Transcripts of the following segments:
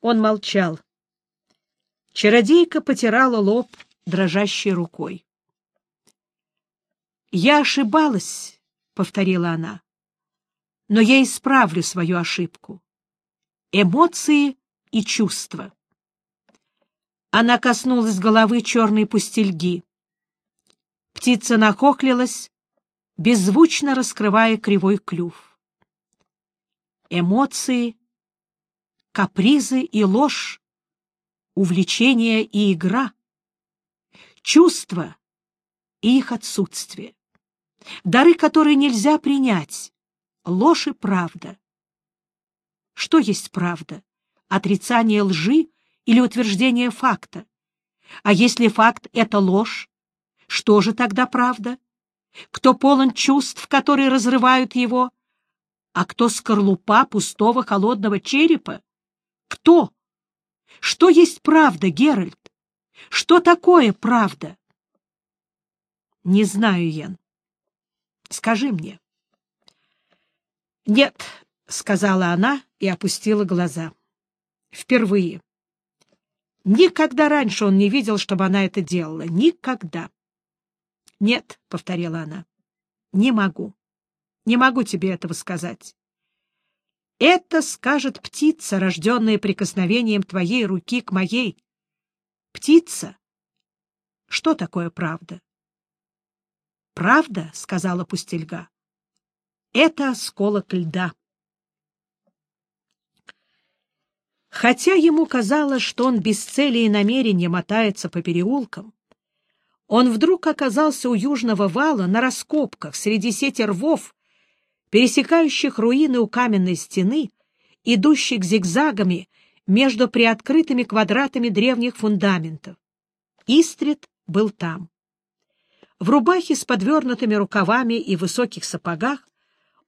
Он молчал. Чародейка потирала лоб дрожащей рукой. «Я ошибалась», — повторила она, — «но я исправлю свою ошибку. Эмоции и чувства». Она коснулась головы черной пустельги. Птица нахохлилась, беззвучно раскрывая кривой клюв. Эмоции, капризы и ложь, увлечение и игра, чувства и их отсутствие, дары, которые нельзя принять, ложь и правда. Что есть правда? Отрицание лжи или утверждение факта? А если факт — это ложь, что же тогда правда? Кто полон чувств, которые разрывают его? А кто скорлупа пустого холодного черепа? Кто? Что есть правда, Геральт? Что такое правда? Не знаю, Йен. Скажи мне. Нет, — сказала она и опустила глаза. Впервые. Никогда раньше он не видел, чтобы она это делала. Никогда. «Нет», — повторила она, — «не могу. Не могу тебе этого сказать. Это скажет птица, рожденная прикосновением твоей руки к моей. Птица? Что такое правда? Правда, — сказала пустельга, — это осколок льда. Хотя ему казалось, что он без цели и намерения мотается по переулкам, он вдруг оказался у южного вала на раскопках среди сети рвов, пересекающих руины у каменной стены, идущих зигзагами между приоткрытыми квадратами древних фундаментов. Истрид был там. В рубахе с подвернутыми рукавами и высоких сапогах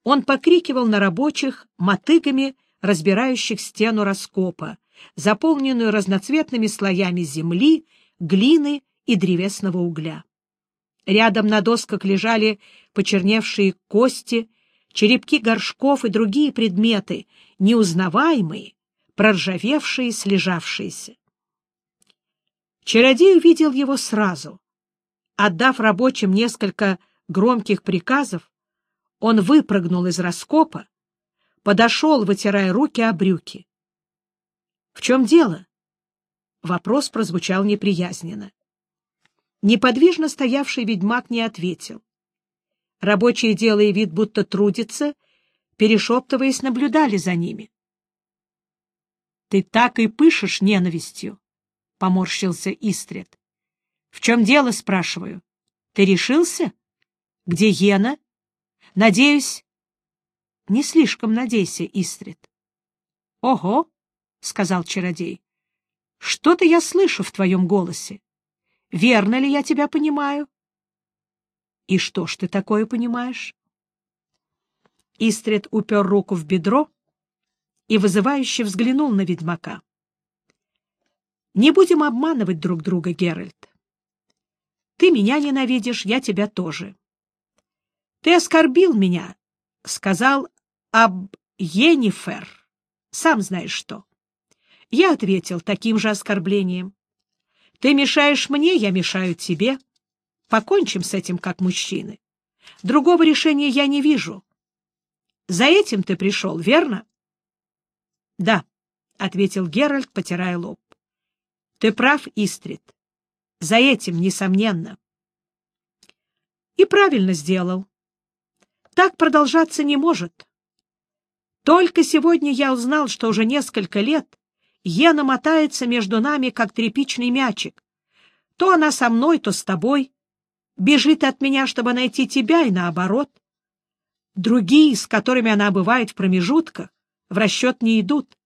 он покрикивал на рабочих мотыгами, разбирающих стену раскопа, заполненную разноцветными слоями земли, глины и древесного угля. Рядом на досках лежали почерневшие кости, черепки горшков и другие предметы, неузнаваемые, проржавевшие, слежавшиеся. Чародей увидел его сразу. Отдав рабочим несколько громких приказов, он выпрыгнул из раскопа, подошел, вытирая руки о брюки. — В чем дело? Вопрос прозвучал неприязненно. Неподвижно стоявший ведьмак не ответил. Рабочие, делая вид, будто трудятся, перешептываясь, наблюдали за ними. — Ты так и пышешь ненавистью, — поморщился Истред. — В чем дело, спрашиваю? Ты решился? Где Ена? Надеюсь... — Не слишком надейся, Истред. — Ого, — сказал чародей, — что-то я слышу в твоем голосе. Верно ли я тебя понимаю? И что ж ты такое понимаешь? Истрид упер руку в бедро и вызывающе взглянул на ведьмака. Не будем обманывать друг друга, Геральт. Ты меня ненавидишь, я тебя тоже. Ты оскорбил меня, сказал об Енифер. Сам знаешь что. Я ответил таким же оскорблением. Ты мешаешь мне, я мешаю тебе. Покончим с этим как мужчины. Другого решения я не вижу. За этим ты пришел, верно? — Да, — ответил Геральт, потирая лоб. — Ты прав, Истрид. За этим, несомненно. И правильно сделал. Так продолжаться не может. Только сегодня я узнал, что уже несколько лет Ена мотается между нами, как тряпичный мячик. То она со мной, то с тобой. Бежит от меня, чтобы найти тебя, и наоборот. Другие, с которыми она бывает в промежутках, в расчет не идут.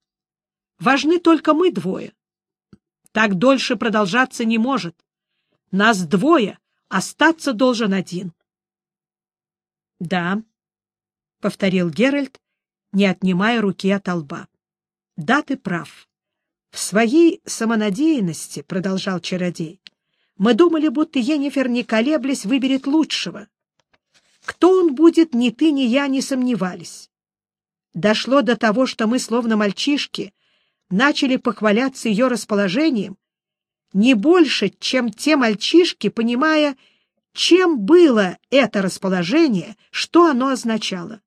Важны только мы двое. Так дольше продолжаться не может. Нас двое, остаться должен один. — Да, — повторил Геральт, не отнимая руки от лба. — Да, ты прав. В своей самонадеянности, — продолжал чародей, — мы думали, будто Енифер, не колеблясь, выберет лучшего. Кто он будет, ни ты, ни я не сомневались. Дошло до того, что мы, словно мальчишки, начали похваляться ее расположением не больше, чем те мальчишки, понимая, чем было это расположение, что оно означало.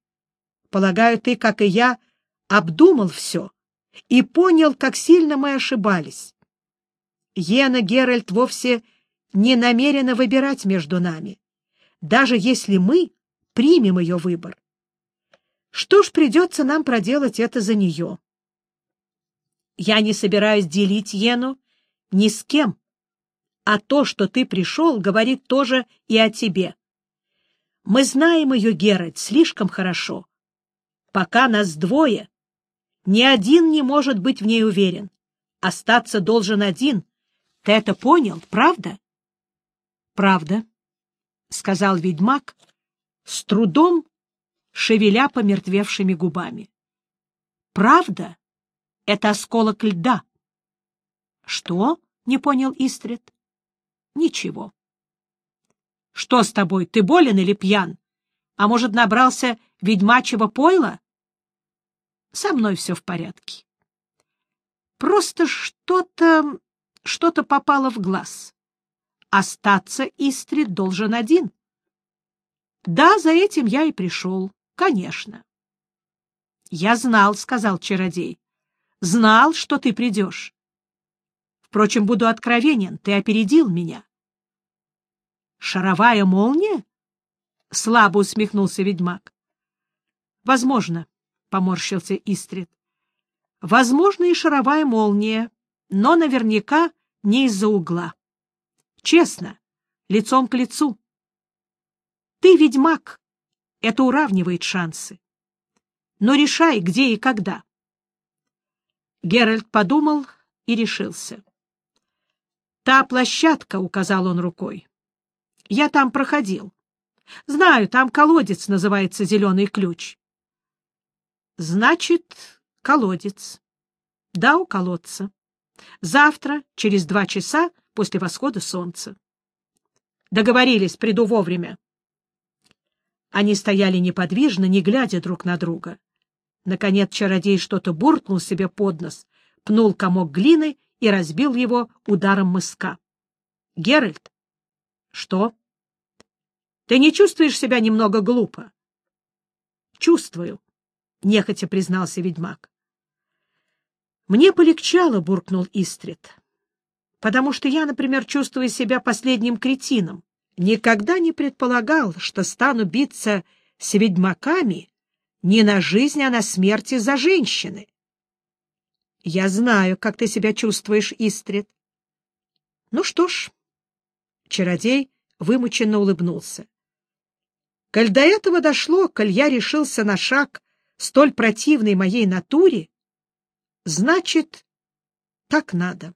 Полагаю, ты, как и я, обдумал все и понял, как сильно мы ошибались. Ена Геральт вовсе не намерена выбирать между нами, даже если мы примем ее выбор. Что ж, придется нам проделать это за нее. Я не собираюсь делить Ену ни с кем, а то, что ты пришел, говорит тоже и о тебе. Мы знаем ее, Геральт, слишком хорошо. Пока нас двое, ни один не может быть в ней уверен. Остаться должен один. Ты это понял, правда? — Правда, — сказал ведьмак, с трудом шевеля помертвевшими губами. — Правда? Это осколок льда. — Что? — не понял Истрид. Ничего. Что с тобой, ты болен или пьян? А может, набрался ведьмачьего пойла? Со мной все в порядке. Просто что-то, что-то попало в глаз. Остаться Истрид должен один. Да, за этим я и пришел, конечно. Я знал, — сказал чародей, — знал, что ты придешь. Впрочем, буду откровенен, ты опередил меня. Шаровая молния? Слабо усмехнулся ведьмак. Возможно, поморщился Истрид. Возможно и шаровая молния, но наверняка не из-за угла. Честно, лицом к лицу. Ты ведьмак, это уравнивает шансы. Но решай, где и когда. Геральт подумал и решился. «Та площадка», — указал он рукой. «Я там проходил. Знаю, там колодец называется «Зеленый ключ». «Значит, колодец. Да, у колодца. Завтра, через два часа после восхода солнца». «Договорились, приду вовремя». Они стояли неподвижно, не глядя друг на друга. Наконец чародей что-то буркнул себе под нос, пнул комок глины и разбил его ударом мыска. — Геральт? — Что? — Ты не чувствуешь себя немного глупо? — Чувствую, — нехотя признался ведьмак. — Мне полегчало, — буркнул Истрид, — потому что я, например, чувствую себя последним кретином. Никогда не предполагал, что стану биться с ведьмаками не на жизнь, а на смерть из-за женщины. Я знаю, как ты себя чувствуешь, Истрид. Ну что ж, чародей вымученно улыбнулся. Коль до этого дошло, коль я решился на шаг столь противной моей натуре, значит, так надо.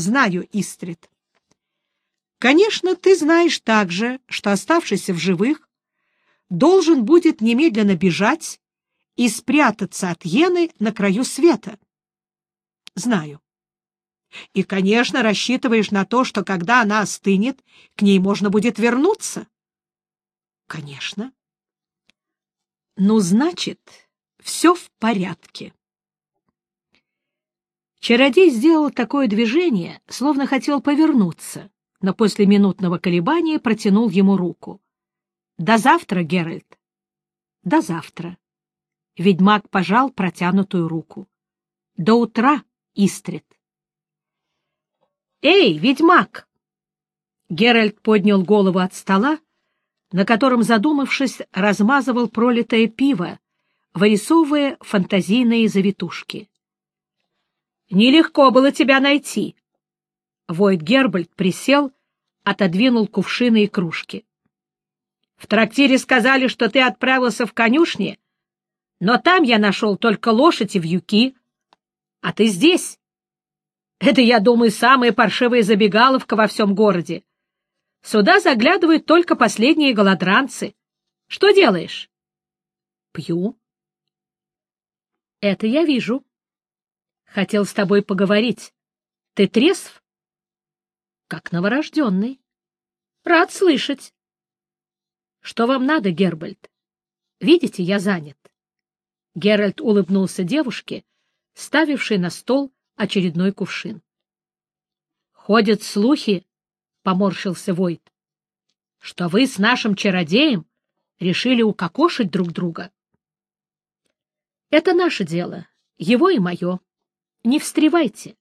Знаю, Истрид. Конечно, ты знаешь также, что, оставшийся в живых, должен будет немедленно бежать и спрятаться от Йены на краю света. Знаю. И, конечно, рассчитываешь на то, что когда она остынет, к ней можно будет вернуться. Конечно. Ну, значит, все в порядке. Чародей сделал такое движение, словно хотел повернуться, но после минутного колебания протянул ему руку. — До завтра, Геральт. — До завтра. Ведьмак пожал протянутую руку. — До утра, Истрид. — Эй, ведьмак! Геральт поднял голову от стола, на котором, задумавшись, размазывал пролитое пиво, вырисовывая фантазийные завитушки. — Нелегко было тебя найти. Войд Гербальд присел, отодвинул кувшины и кружки. — В трактире сказали, что ты отправился в конюшни но там я нашел только лошадь и вьюки. А ты здесь. Это, я думаю, самая паршивая забегаловка во всем городе. Сюда заглядывают только последние голодранцы. Что делаешь? Пью. Это я вижу. Хотел с тобой поговорить. Ты трезв? Как новорожденный. Рад слышать. Что вам надо, Гербальд? Видите, я занят. Геральт улыбнулся девушке, ставивший на стол очередной кувшин. — Ходят слухи, — поморщился Войт, — что вы с нашим чародеем решили укокошить друг друга. — Это наше дело, его и мое. Не встревайте.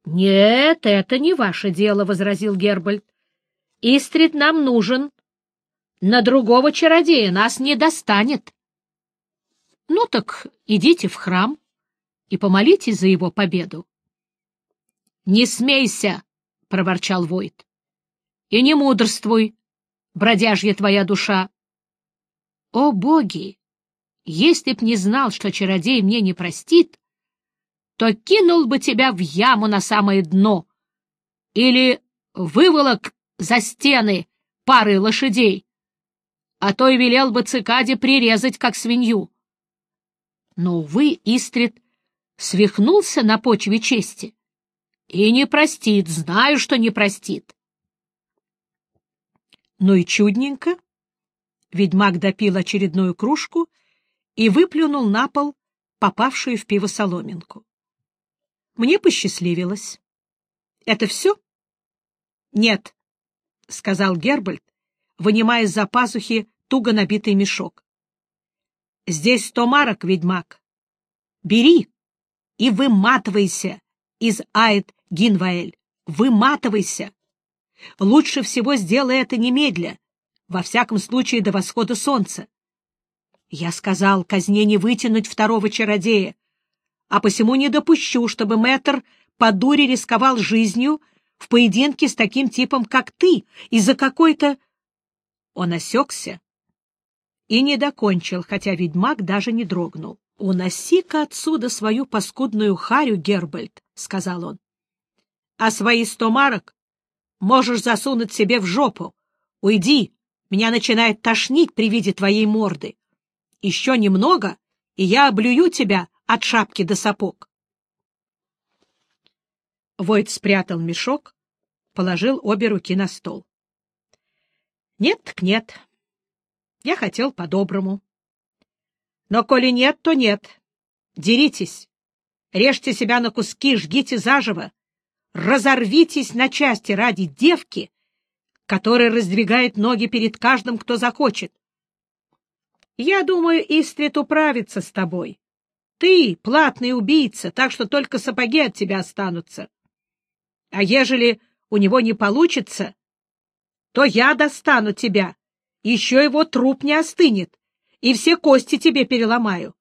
— Нет, это не ваше дело, — возразил Гербальд. — Истрид нам нужен. На другого чародея нас не достанет. — Ну так идите в храм и помолитесь за его победу. — Не смейся, — проворчал Войт. — И не мудрствуй, бродяжья твоя душа. — О, боги! Если б не знал, что чародей мне не простит, то кинул бы тебя в яму на самое дно или выволок за стены парой лошадей, а то и велел бы цикаде прирезать, как свинью. Но, увы, Истрид свихнулся на почве чести и не простит, знаю, что не простит. Ну и чудненько. Ведьмак допил очередную кружку и выплюнул на пол попавшую в пиво соломинку. Мне посчастливилось. — Это все? — Нет, — сказал Гербальд, вынимая из-за пазухи туго набитый мешок. — Здесь сто марок, ведьмак. Бери и выматывайся из Айд Гинваэль. Выматывайся. Лучше всего сделай это немедля, во всяком случае до восхода солнца. Я сказал казне не вытянуть второго чародея, а посему не допущу, чтобы мэтр по дуре рисковал жизнью в поединке с таким типом, как ты, из-за какой-то... Он осекся и не докончил, хотя ведьмак даже не дрогнул. — Уноси-ка отсюда свою паскудную харю, Гербальд, — сказал он. — А свои сто марок можешь засунуть себе в жопу. Уйди, меня начинает тошнить при виде твоей морды. Еще немного, и я облюю тебя от шапки до сапог. Войт спрятал мешок, положил обе руки на стол. — Нет так нет. Я хотел по-доброму. Но коли нет, то нет. Деритесь. Режьте себя на куски, жгите заживо. Разорвитесь на части ради девки, которая раздвигает ноги перед каждым, кто захочет. Я думаю, Истрит управится с тобой. Ты — платный убийца, так что только сапоги от тебя останутся. А ежели у него не получится, то я достану тебя, еще его труп не остынет, и все кости тебе переломаю.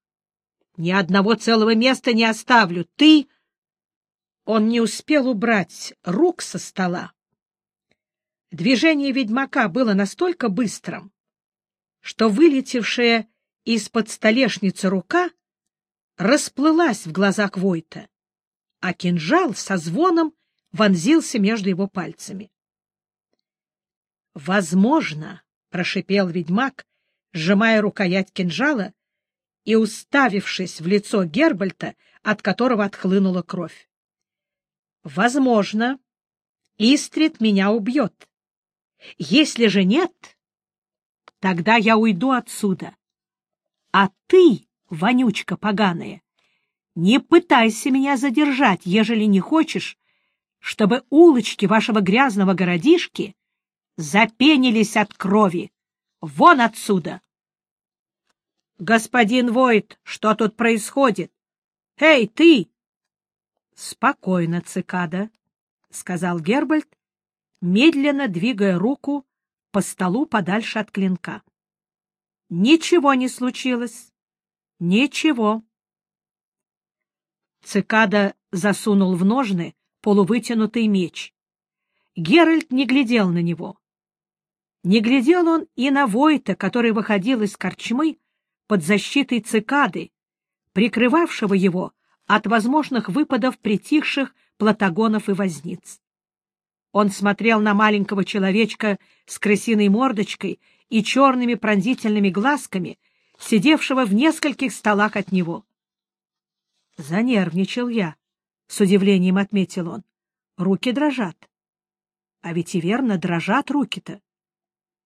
Ни одного целого места не оставлю. Ты... Он не успел убрать рук со стола. Движение ведьмака было настолько быстрым, что вылетевшая из-под столешницы рука расплылась в глазах Войта, а кинжал со звоном вонзился между его пальцами. «Возможно», — прошипел ведьмак, сжимая рукоять кинжала и уставившись в лицо Гербальта, от которого отхлынула кровь. «Возможно, Истрид меня убьет. Если же нет, тогда я уйду отсюда. А ты вонючка поганая, не пытайся меня задержать, ежели не хочешь, чтобы улочки вашего грязного городишки запенились от крови. Вон отсюда! Господин Войт, что тут происходит? Эй, ты! Спокойно, цикада, — сказал Гербальд, медленно двигая руку по столу подальше от клинка. Ничего не случилось. Ничего. Цикада засунул в ножны полувытянутый меч. Геральт не глядел на него. Не глядел он и на Войта, который выходил из корчмы под защитой цикады, прикрывавшего его от возможных выпадов притихших платагонов и возниц. Он смотрел на маленького человечка с крысиной мордочкой и черными пронзительными глазками, сидевшего в нескольких столах от него. Занервничал я, — с удивлением отметил он. Руки дрожат. А ведь и верно, дрожат руки-то.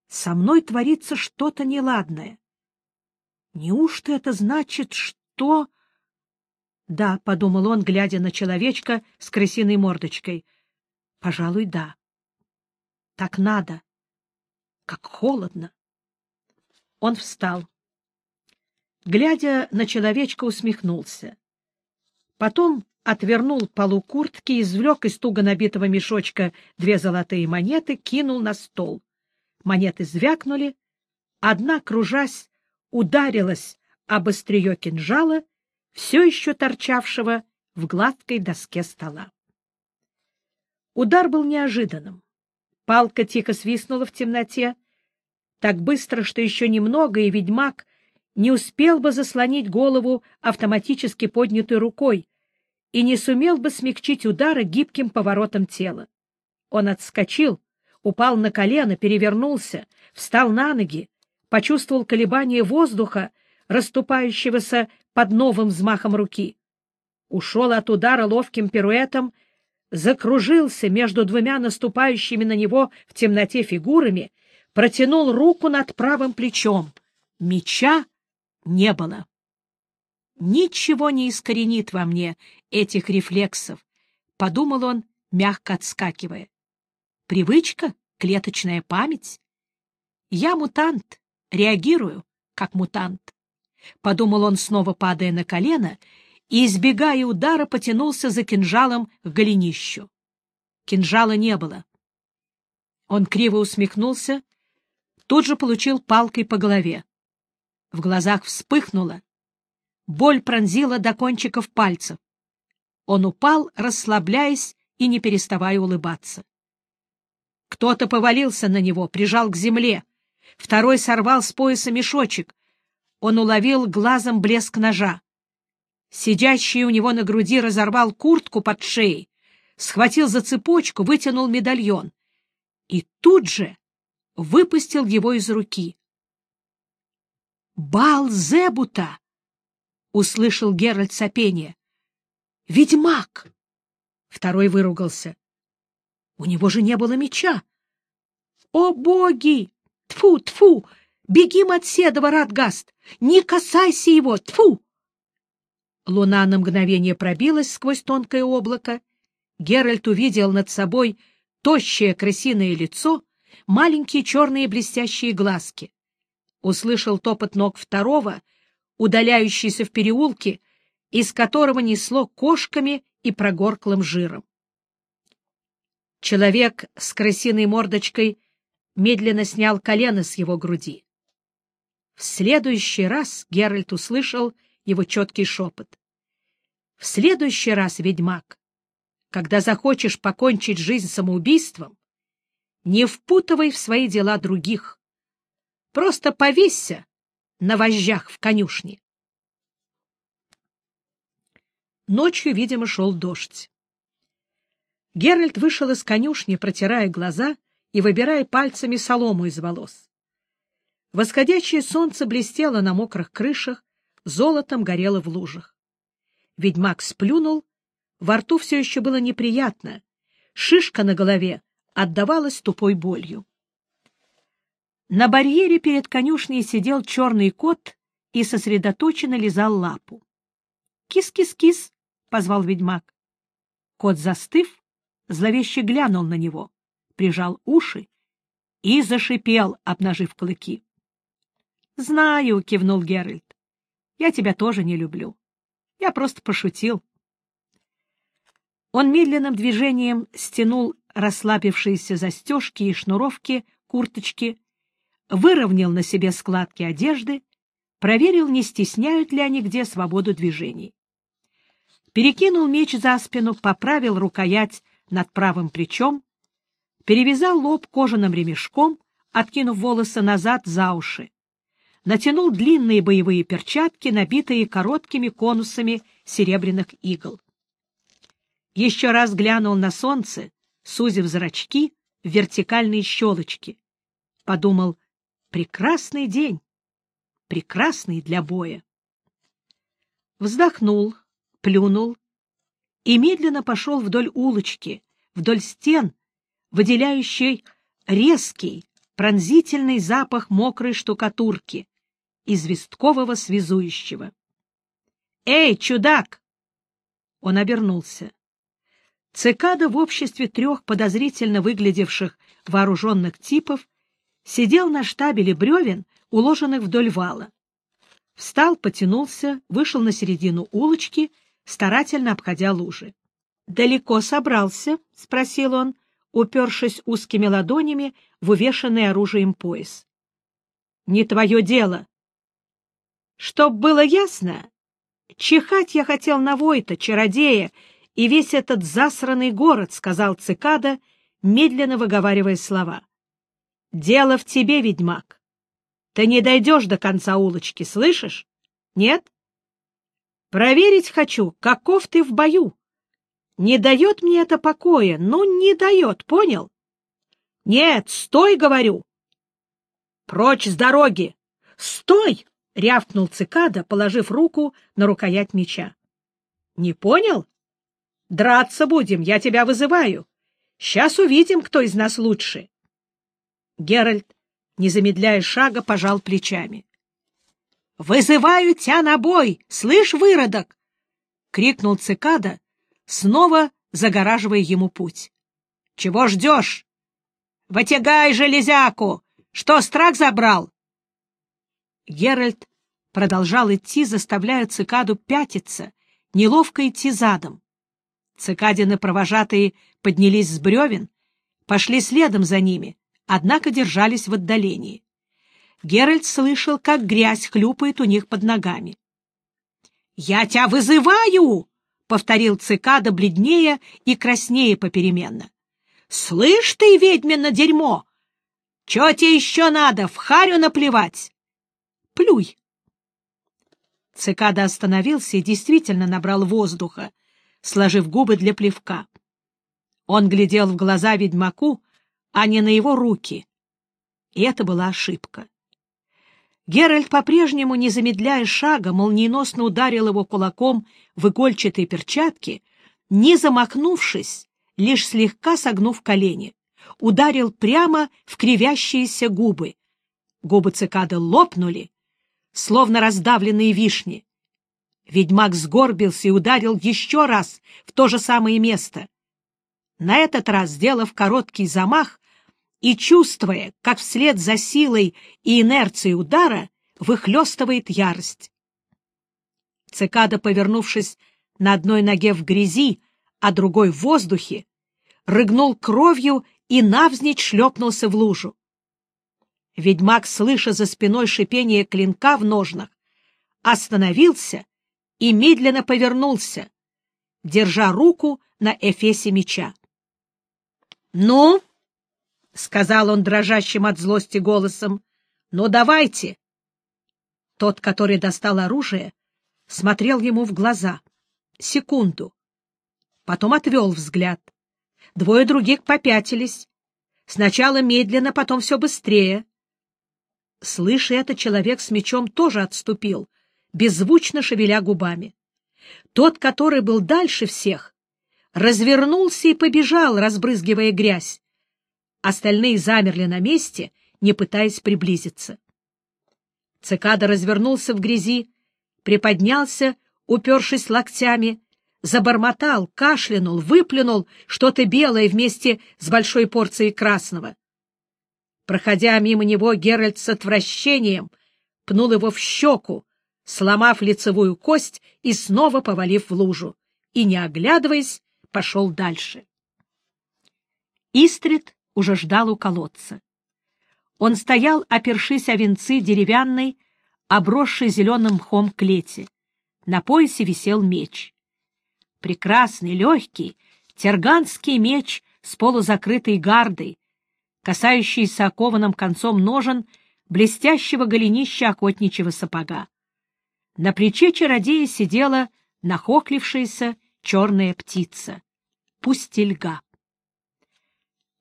Со мной творится что-то неладное. Неужто это значит, что... Да, — подумал он, глядя на человечка с крысиной мордочкой. — Пожалуй, да. Так надо. Как холодно. Он встал. Глядя на человечка, усмехнулся. Потом отвернул полу куртки, извлек из туго набитого мешочка две золотые монеты, кинул на стол. Монеты звякнули, одна, кружась, ударилась об острие кинжала, все еще торчавшего в гладкой доске стола. Удар был неожиданным. Палка тихо свистнула в темноте, так быстро, что еще немного, и ведьмак не успел бы заслонить голову автоматически поднятой рукой и не сумел бы смягчить удара гибким поворотом тела. Он отскочил, упал на колено, перевернулся, встал на ноги, почувствовал колебание воздуха, расступающегося под новым взмахом руки. Ушел от удара ловким пируэтом, закружился между двумя наступающими на него в темноте фигурами, протянул руку над правым плечом. Меча не было. Ничего не искоренит во мне этих рефлексов, — подумал он, мягко отскакивая. Привычка, клеточная память. Я мутант, реагирую, как мутант. Подумал он, снова падая на колено, и, избегая удара, потянулся за кинжалом к голенищу. Кинжала не было. Он криво усмехнулся, тут же получил палкой по голове. В глазах вспыхнуло. Боль пронзила до кончиков пальцев. Он упал, расслабляясь и не переставая улыбаться. Кто-то повалился на него, прижал к земле. Второй сорвал с пояса мешочек. Он уловил глазом блеск ножа. Сидящий у него на груди разорвал куртку под шеей, схватил за цепочку, вытянул медальон и тут же выпустил его из руки. «Бал Зебута!» — услышал Геральт сопение. «Ведьмак!» Второй выругался. У него же не было меча. «О, боги! Тфу, тфу! Бегим от Седова, Радгаст! Не касайся его! Тфу!» Луна на мгновение пробилась сквозь тонкое облако. Геральт увидел над собой тощее крысиное лицо, маленькие черные блестящие глазки. Услышал топот ног второго, удаляющийся в переулке, из которого несло кошками и прогорклым жиром. Человек с крысиной мордочкой медленно снял колено с его груди. В следующий раз Геральт услышал его четкий шепот. В следующий раз, ведьмак, когда захочешь покончить жизнь самоубийством, не впутывай в свои дела других. Просто повесься на вожжах в конюшне. Ночью, видимо, шел дождь. Геральт вышел из конюшни, протирая глаза и выбирая пальцами солому из волос. Восходящее солнце блестело на мокрых крышах, золотом горело в лужах. Ведьмак сплюнул, во рту все еще было неприятно, шишка на голове отдавалась тупой болью. На барьере перед конюшней сидел черный кот и сосредоточенно лизал лапу. «Кис-кис-кис!» — позвал ведьмак. Кот, застыв, зловеще глянул на него, прижал уши и зашипел, обнажив клыки. — Знаю, — кивнул Геральт. — Я тебя тоже не люблю. Я просто пошутил. Он медленным движением стянул расслабившиеся застежки и шнуровки курточки, выровнял на себе складки одежды, проверил, не стесняют ли они где свободу движений. Перекинул меч за спину, поправил рукоять над правым плечом, перевязал лоб кожаным ремешком, откинув волосы назад за уши, натянул длинные боевые перчатки, набитые короткими конусами серебряных игл. Еще раз глянул на солнце, сузив зрачки в вертикальные щелочки. Подумал, прекрасный день, прекрасный для боя. Вздохнул, плюнул и медленно пошел вдоль улочки, вдоль стен, выделяющей резкий, пронзительный запах мокрой штукатурки, известкового связующего. «Эй, чудак! Он обернулся. Цикада в обществе трех подозрительно выглядевших вооруженных типов сидел на штабеле бревен, уложенных вдоль вала. Встал, потянулся, вышел на середину улочки, старательно обходя лужи. — Далеко собрался? — спросил он, упершись узкими ладонями в увешанный оружием пояс. — Не твое дело. — Чтоб было ясно, чихать я хотел на Войта, чародея, и весь этот засранный город, — сказал цикада, медленно выговаривая слова. — Дело в тебе, ведьмак. Ты не дойдешь до конца улочки, слышишь? Нет? Проверить хочу, каков ты в бою. Не дает мне это покоя, ну, не дает, понял? Нет, стой, говорю. Прочь с дороги! Стой! — рявкнул цикада, положив руку на рукоять меча. — Не понял? Драться будем, я тебя вызываю. Сейчас увидим, кто из нас лучше. Геральт, не замедляя шага, пожал плечами. — Вызываю тебя на бой! Слышь, выродок! — крикнул цикада, снова загораживая ему путь. — Чего ждешь? — Вытягай железяку! Что, страх забрал? Геральт продолжал идти, заставляя цикаду пятиться, неловко идти задом. Цикадины провожатые поднялись с бревен, пошли следом за ними, однако держались в отдалении. Геральт слышал, как грязь хлюпает у них под ногами. — Я тебя вызываю! — повторил цикада бледнее и краснее попеременно. — Слышь ты, ведьмино дерьмо! Чего тебе еще надо, в харю наплевать? Плюй! Цикада остановился и действительно набрал воздуха, сложив губы для плевка. Он глядел в глаза ведьмаку, а не на его руки. И это была ошибка. Геральт, по-прежнему не замедляя шага, молниеносно ударил его кулаком в игольчатые перчатки, не замахнувшись, лишь слегка согнув колени. Ударил прямо в кривящиеся губы. Губы цикады лопнули, словно раздавленные вишни. Ведьмак сгорбился и ударил еще раз в то же самое место. На этот раз, сделав короткий замах и чувствуя, как вслед за силой и инерцией удара выхлестывает ярость. Цикада, повернувшись на одной ноге в грязи, а другой в воздухе, рыгнул кровью и навзничь шлепнулся в лужу. Ведьмак, слыша за спиной шипение клинка в ножнах, остановился и медленно повернулся, держа руку на эфесе меча. — Ну, — сказал он дрожащим от злости голосом, — ну давайте. Тот, который достал оружие, смотрел ему в глаза. Секунду. Потом отвел взгляд. Двое других попятились. Сначала медленно, потом все быстрее. Слыша это, человек с мечом тоже отступил, беззвучно шевеля губами. Тот, который был дальше всех, развернулся и побежал, разбрызгивая грязь. Остальные замерли на месте, не пытаясь приблизиться. Цикада развернулся в грязи, приподнялся, упершись локтями, забормотал, кашлянул, выплюнул что-то белое вместе с большой порцией красного. Проходя мимо него, Геральт с отвращением пнул его в щеку, сломав лицевую кость и снова повалив в лужу, и, не оглядываясь, пошел дальше. Истрид уже ждал у колодца. Он стоял, опершись о венцы деревянной, обросшей зеленым мхом клети. На поясе висел меч. Прекрасный, легкий, терганский меч с полузакрытой гардой, касающийся окованным концом ножен блестящего голенища охотничьего сапога. На плече чародея сидела нахохлившаяся черная птица — пустельга.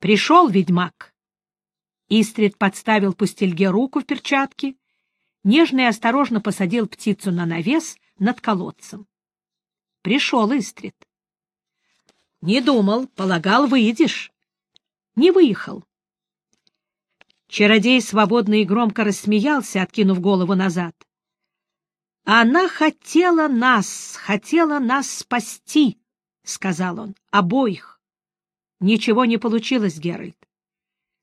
Пришел ведьмак. Истрид подставил пустельге руку в перчатке, нежно и осторожно посадил птицу на навес над колодцем. Пришел Истрид. Не думал, полагал, выйдешь. Не выехал. Чародей свободно и громко рассмеялся, откинув голову назад. Она хотела нас, хотела нас спасти, — сказал он, — обоих. Ничего не получилось, Геральт.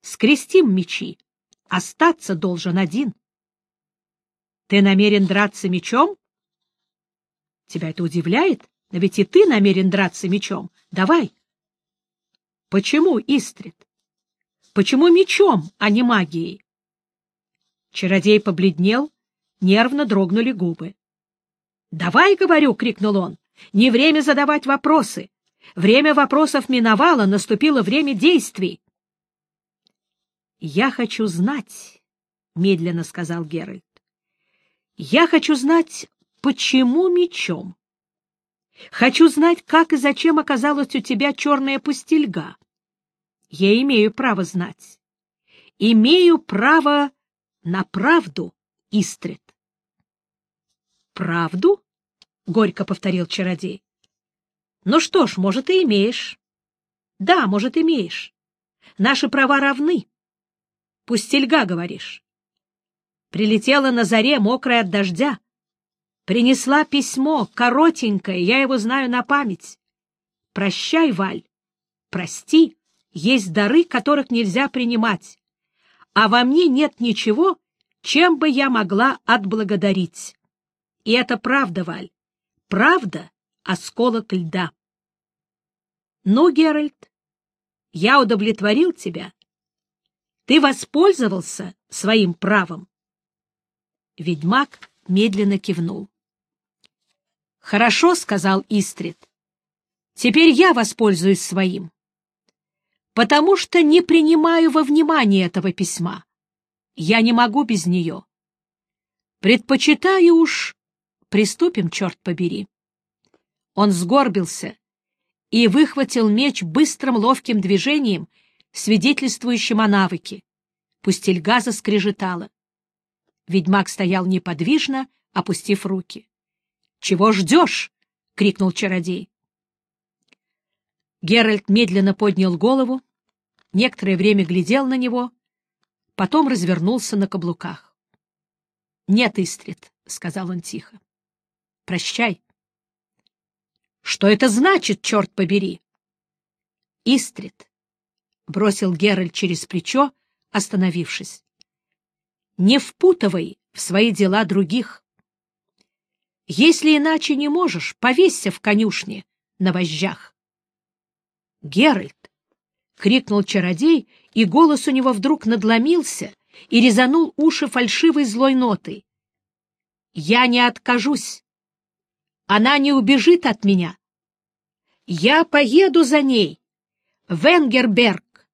Скрестим мечи. Остаться должен один. Ты намерен драться мечом? Тебя это удивляет? Но ведь и ты намерен драться мечом. Давай. Почему, Истрид? Почему мечом, а не магией? Чародей побледнел, нервно дрогнули губы. — Давай, говорю, — крикнул он, — не время задавать вопросы. Время вопросов миновало, наступило время действий. — Я хочу знать, — медленно сказал Геральт. — Я хочу знать, почему мечом. Хочу знать, как и зачем оказалась у тебя черная пустельга. Я имею право знать. Имею право на правду, Истрит. «Правду?» — горько повторил чародей. «Ну что ж, может, и имеешь. Да, может, имеешь. Наши права равны. Пустельга, говоришь. Прилетела на заре, мокрая от дождя. Принесла письмо, коротенькое, я его знаю на память. Прощай, Валь, прости, есть дары, которых нельзя принимать. А во мне нет ничего, чем бы я могла отблагодарить. И это правда, Валь. Правда — осколок льда. Ну, Геральт, я удовлетворил тебя. Ты воспользовался своим правом. Ведьмак медленно кивнул. — Хорошо, — сказал Истрид. — Теперь я воспользуюсь своим. Потому что не принимаю во внимание этого письма. Я не могу без нее. Предпочитаю уж Приступим, черт побери. Он сгорбился и выхватил меч быстрым ловким движением, свидетельствующим о навыке. Пустельга заскрежетала. Ведьмак стоял неподвижно, опустив руки. — Чего ждешь? — крикнул чародей. Геральт медленно поднял голову, некоторое время глядел на него, потом развернулся на каблуках. — Нет, Истрид, — сказал он тихо. Прощай. Что это значит, черт побери? Истрид, — бросил Геральт через плечо, остановившись. Не впутывай в свои дела других. Если иначе не можешь, повесься в конюшне на вожжах. Геральт! — крикнул чародей, и голос у него вдруг надломился и резанул уши фальшивой злой нотой. — Я не откажусь. Она не убежит от меня. Я поеду за ней, в Энгерберг,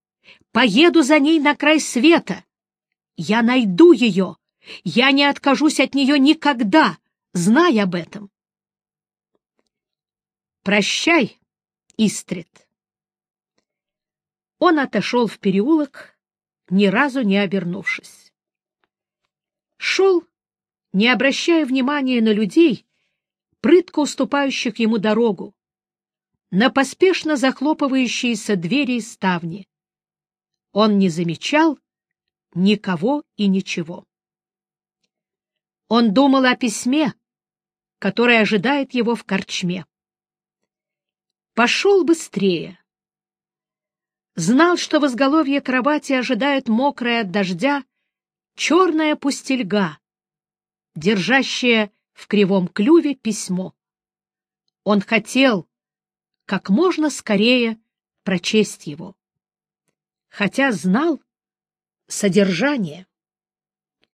поеду за ней на край света. Я найду ее, я не откажусь от нее никогда, знай об этом. Прощай, Истрид. Он отошел в переулок, ни разу не обернувшись. Шел, не обращая внимания на людей, прытко уступающих ему дорогу, на поспешно захлопывающиеся двери и ставни. Он не замечал никого и ничего. Он думал о письме, которое ожидает его в корчме. Пошел быстрее. Знал, что в изголовье кровати ожидает мокрая от дождя черная пустельга, держащая в кривом клюве письмо. Он хотел как можно скорее прочесть его, хотя знал содержание.